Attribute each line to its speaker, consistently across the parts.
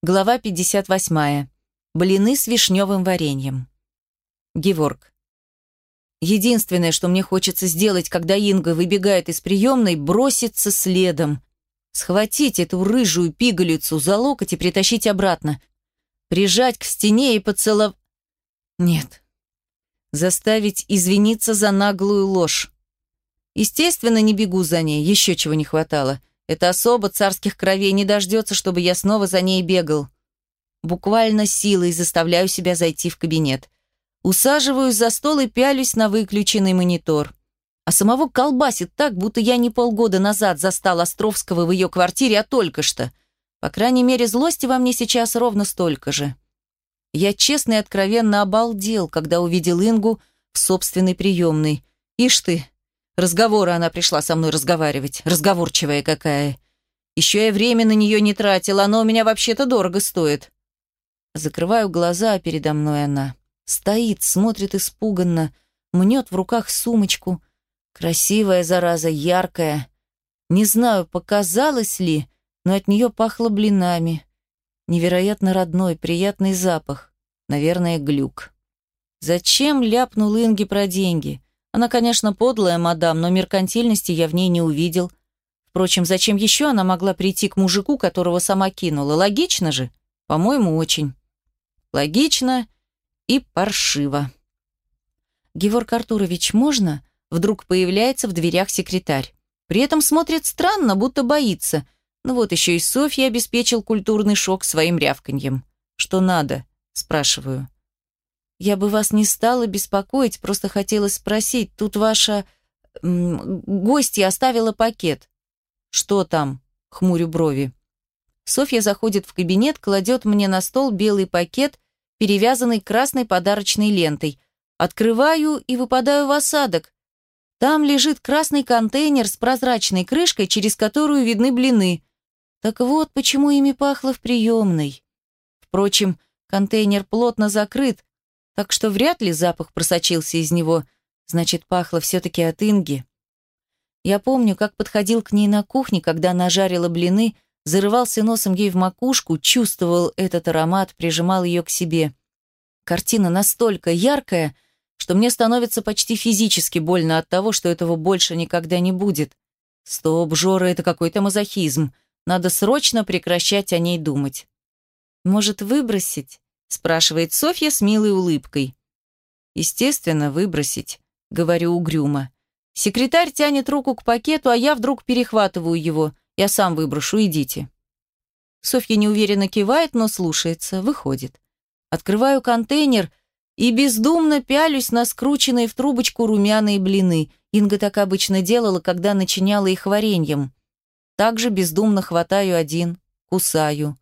Speaker 1: Глава 58. Блины с вишневым вареньем. Геворг. Единственное, что мне хочется сделать, когда Инга выбегает из приемной, броситься следом. Схватить эту рыжую пигалицу за локоть и притащить обратно. Прижать к стене и поцеловать... Нет. Заставить извиниться за наглую ложь. Естественно, не бегу за ней, еще чего не хватало. Эта особа царских кровей не дождется, чтобы я снова за ней бегал. Буквально силой заставляю себя зайти в кабинет. Усаживаюсь за стол и пялюсь на выключенный монитор. А самого колбасит так, будто я не полгода назад застал Островского в ее квартире, а только что. По крайней мере, злости во мне сейчас ровно столько же. Я честно и откровенно обалдел, когда увидел Ингу в собственной приемной. Ишь ты, Разговоры она пришла со мной разговаривать. Разговорчивая какая. Еще я время на нее не тратил, оно у меня вообще-то дорого стоит. Закрываю глаза, а передо мной она. Стоит, смотрит испуганно, мнет в руках сумочку. Красивая, зараза, яркая. Не знаю, показалось ли, но от нее пахло блинами. Невероятно родной, приятный запах. Наверное, глюк. Зачем ляпнул Инге про деньги? Она, конечно, подлая мадам, но меркантильности я в ней не увидел. Впрочем, зачем еще она могла прийти к мужику, которого сама кинула? Логично же? По-моему, очень. Логично и паршиво. Геворг Артурович, можно? Вдруг появляется в дверях секретарь. При этом смотрит странно, будто боится. Ну вот еще и Софья обеспечил культурный шок своим рявканьем. «Что надо?» – спрашиваю. «Я бы вас не стала беспокоить, просто хотела спросить. Тут ваша... Гостья оставила пакет». «Что там?» — хмурю брови. Софья заходит в кабинет, кладет мне на стол белый пакет, перевязанный красной подарочной лентой. Открываю и выпадаю в осадок. Там лежит красный контейнер с прозрачной крышкой, через которую видны блины. Так вот, почему ими пахло в приемной. Впрочем, контейнер плотно закрыт, так что вряд ли запах просочился из него, значит, пахло все-таки от Инги. Я помню, как подходил к ней на кухне, когда она жарила блины, зарывался носом ей в макушку, чувствовал этот аромат, прижимал ее к себе. Картина настолько яркая, что мне становится почти физически больно от того, что этого больше никогда не будет. Стоп, Жора, это какой-то мазохизм. Надо срочно прекращать о ней думать. Может, выбросить? Спрашивает Софья с милой улыбкой. Естественно, выбросить, говорю угрюмо. Секретарь тянет руку к пакету, а я вдруг перехватываю его. Я сам выброшу, идите. Софья неуверенно кивает, но слушается, выходит. Открываю контейнер и бездумно пялюсь на скрученные в трубочку румяные блины. Инга так обычно делала, когда начиняла их вареньем. Также бездумно хватаю один, кусаю.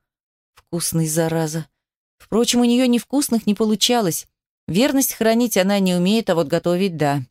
Speaker 1: Вкусный, зараза. Впрочем, у нее невкусных не получалось. Верность хранить она не умеет, а вот готовить – да.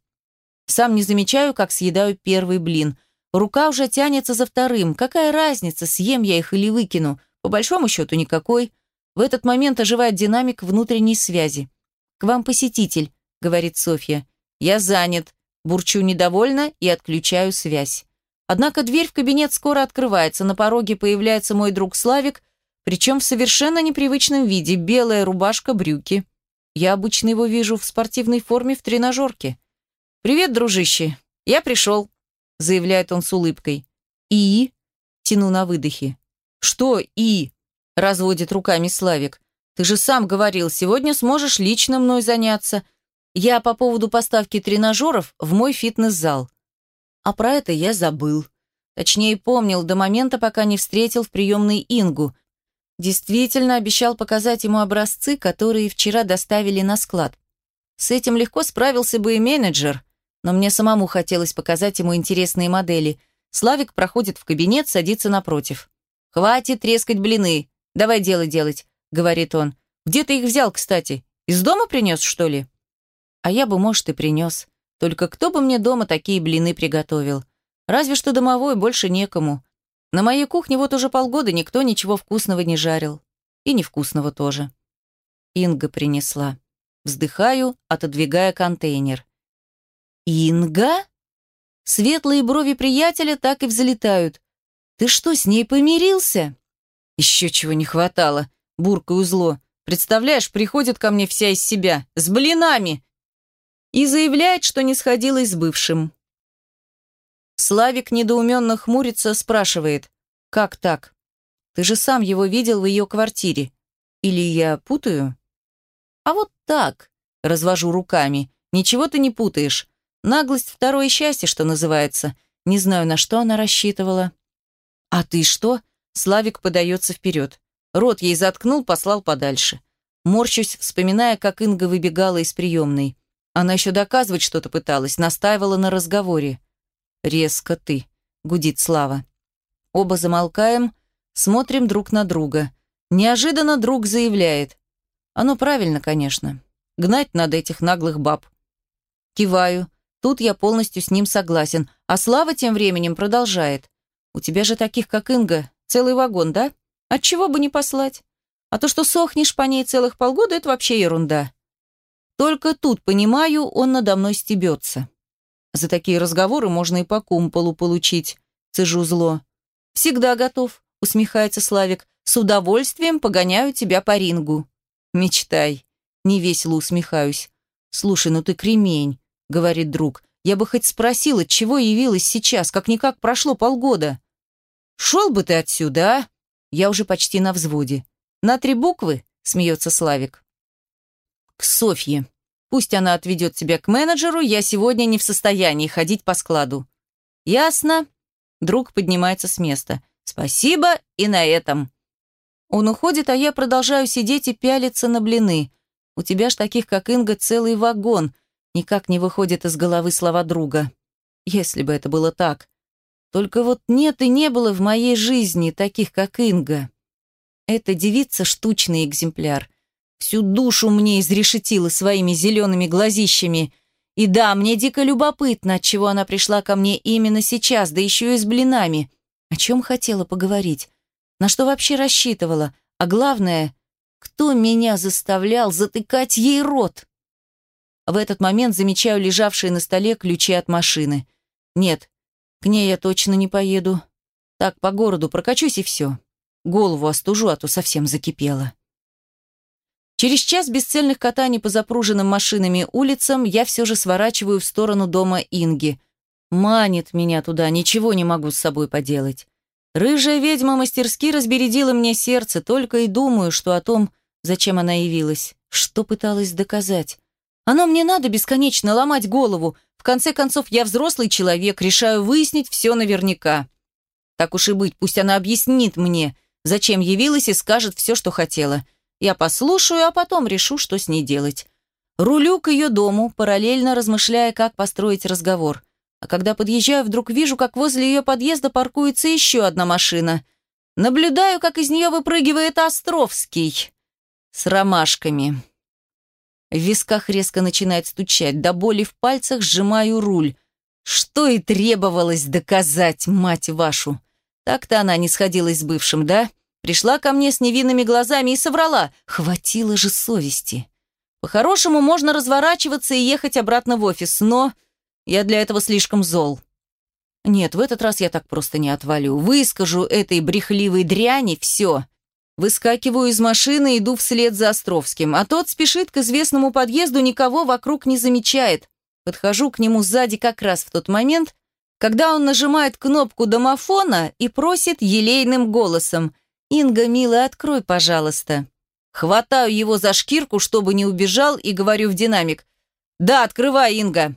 Speaker 1: Сам не замечаю, как съедаю первый блин. Рука уже тянется за вторым. Какая разница, съем я их или выкину? По большому счету никакой. В этот момент оживает динамик внутренней связи. «К вам посетитель», — говорит Софья. «Я занят». Бурчу недовольно и отключаю связь. Однако дверь в кабинет скоро открывается. На пороге появляется мой друг Славик причем в совершенно непривычном виде, белая рубашка, брюки. Я обычно его вижу в спортивной форме в тренажерке. «Привет, дружище, я пришел», — заявляет он с улыбкой. «И?» — тяну на выдохе. «Что «и?» — разводит руками Славик. «Ты же сам говорил, сегодня сможешь лично мной заняться. Я по поводу поставки тренажеров в мой фитнес-зал». А про это я забыл. Точнее, помнил до момента, пока не встретил в приемной Ингу, Действительно обещал показать ему образцы, которые вчера доставили на склад. С этим легко справился бы и менеджер, но мне самому хотелось показать ему интересные модели. Славик проходит в кабинет, садится напротив. «Хватит трескать блины, давай дело делать», — говорит он. «Где ты их взял, кстати? Из дома принес, что ли?» А я бы, может, и принес. Только кто бы мне дома такие блины приготовил? Разве что домовой, больше некому. На моей кухне вот уже полгода никто ничего вкусного не жарил. И невкусного тоже. Инга принесла. Вздыхаю, отодвигая контейнер. «Инга?» Светлые брови приятеля так и взлетают. «Ты что, с ней помирился?» «Еще чего не хватало», буркаю зло. «Представляешь, приходит ко мне вся из себя, с блинами!» И заявляет, что не сходилась с бывшим. Славик недоуменно хмурится, спрашивает. «Как так? Ты же сам его видел в ее квартире. Или я путаю?» «А вот так», — развожу руками. «Ничего ты не путаешь. Наглость второе счастье, что называется. Не знаю, на что она рассчитывала». «А ты что?» Славик подается вперед. Рот ей заткнул, послал подальше. Морщусь, вспоминая, как Инга выбегала из приемной. Она еще доказывать что-то пыталась, настаивала на разговоре. «Резко ты», — гудит Слава. Оба замолкаем, смотрим друг на друга. Неожиданно друг заявляет. Оно правильно, конечно. Гнать надо этих наглых баб. Киваю. Тут я полностью с ним согласен. А Слава тем временем продолжает. У тебя же таких, как Инга, целый вагон, да? Отчего бы не послать? А то, что сохнешь по ней целых полгода, это вообще ерунда. Только тут, понимаю, он надо мной стебется. За такие разговоры можно и по кумполу получить. Цежу зло. Всегда готов, усмехается Славик. С удовольствием погоняю тебя по рингу. Мечтай. Невесело усмехаюсь. Слушай, ну ты кремень, говорит друг. Я бы хоть спросила, чего явилась сейчас, как-никак прошло полгода. Шел бы ты отсюда, а? Я уже почти на взводе. На три буквы, смеется Славик. К Софье. Пусть она отведет тебя к менеджеру, я сегодня не в состоянии ходить по складу». «Ясно». Друг поднимается с места. «Спасибо и на этом». Он уходит, а я продолжаю сидеть и пялиться на блины. У тебя ж таких, как Инга, целый вагон. Никак не выходит из головы слова друга. Если бы это было так. Только вот нет и не было в моей жизни таких, как Инга. Эта девица — штучный экземпляр. Всю душу мне изрешетила своими зелеными глазищами. И да, мне дико любопытно, отчего она пришла ко мне именно сейчас, да еще и с блинами. О чем хотела поговорить? На что вообще рассчитывала? А главное, кто меня заставлял затыкать ей рот? В этот момент замечаю лежавшие на столе ключи от машины. Нет, к ней я точно не поеду. Так, по городу прокачусь и все. Голову остужу, а то совсем закипела. Через час бесцельных катаний по запруженным машинами улицам я все же сворачиваю в сторону дома Инги. Манит меня туда, ничего не могу с собой поделать. Рыжая ведьма мастерски разбередила мне сердце, только и думаю, что о том, зачем она явилась, что пыталась доказать. Оно мне надо бесконечно ломать голову. В конце концов, я взрослый человек, решаю выяснить все наверняка. Так уж и быть, пусть она объяснит мне, зачем явилась и скажет все, что хотела. Я послушаю, а потом решу, что с ней делать. Рулю к ее дому, параллельно размышляя, как построить разговор. А когда подъезжаю, вдруг вижу, как возле ее подъезда паркуется еще одна машина. Наблюдаю, как из нее выпрыгивает Островский. С ромашками. В висках резко начинает стучать, до боли в пальцах сжимаю руль. Что и требовалось доказать, мать вашу. Так-то она не сходилась с бывшим, да? Пришла ко мне с невинными глазами и соврала. Хватило же совести. По-хорошему, можно разворачиваться и ехать обратно в офис, но я для этого слишком зол. Нет, в этот раз я так просто не отвалю. Выскажу этой брехливой дряни все. Выскакиваю из машины, иду вслед за Островским, а тот спешит к известному подъезду, никого вокруг не замечает. Подхожу к нему сзади как раз в тот момент, когда он нажимает кнопку домофона и просит елейным голосом – «Инга, милая, открой, пожалуйста». Хватаю его за шкирку, чтобы не убежал, и говорю в динамик. «Да, открывай, Инга».